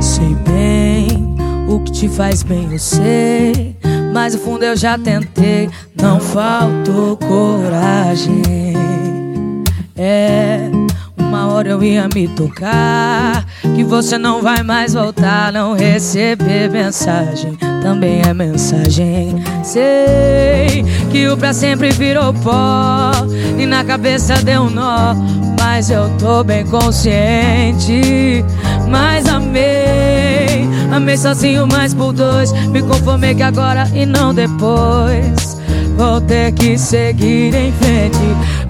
Sei bem o que te faz bem, eu sei. Mas no fundo eu já tentei, não faltou coragem. É, hora eu ia me tocar. Que você não vai mais voltar, não receber mensagem. Também é mensagem. Sei que o pra sempre virou pó. E na cabeça deu um nó. Mas eu tô bem consciente. Mas amei, amei sozinho, mas por dois. Me conformei que agora e não depois. Vou ter que seguir em frente.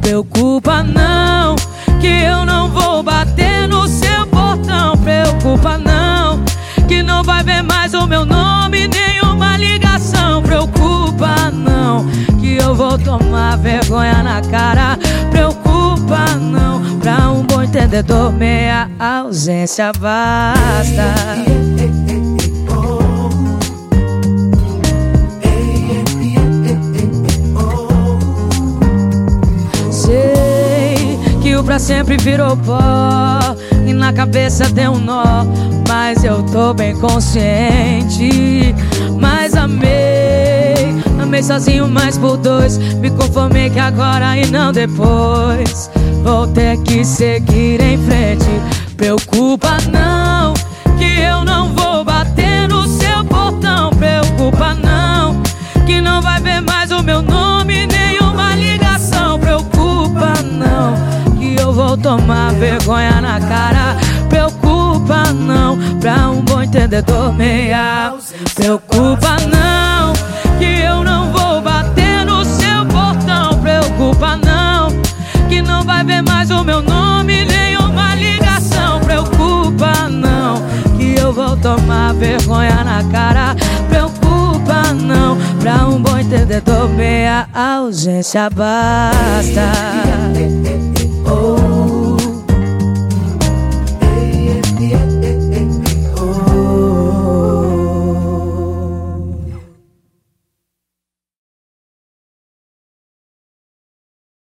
Preocupa não, que eu não vou bater no seu portão. Preocupa não, que não vai ver mais o meu nome, nenhuma ligação. Preocupa não, que eu vou tomar vergonha na cara. Preocupa não, pra um bom entendedor, meia ausência basta. Pra sempre virou pó e na cabeça deu um nó, mas eu tô bem consciente. Mas amei, amei sozinho, mas por dois. Me conformei que agora e não depois. Vou ter que seguir em frente. Preocupa não, tomar vergonha na cara. Preocupa não, pra um bom entendedor meia. Preocupa não, que eu não vou bater no seu portão. Preocupa não, que não vai ver mais o meu nome, nenhuma ligação. Preocupa não, que eu vou tomar vergonha na cara. Preocupa não, pra um bom entendedor meia ausência basta.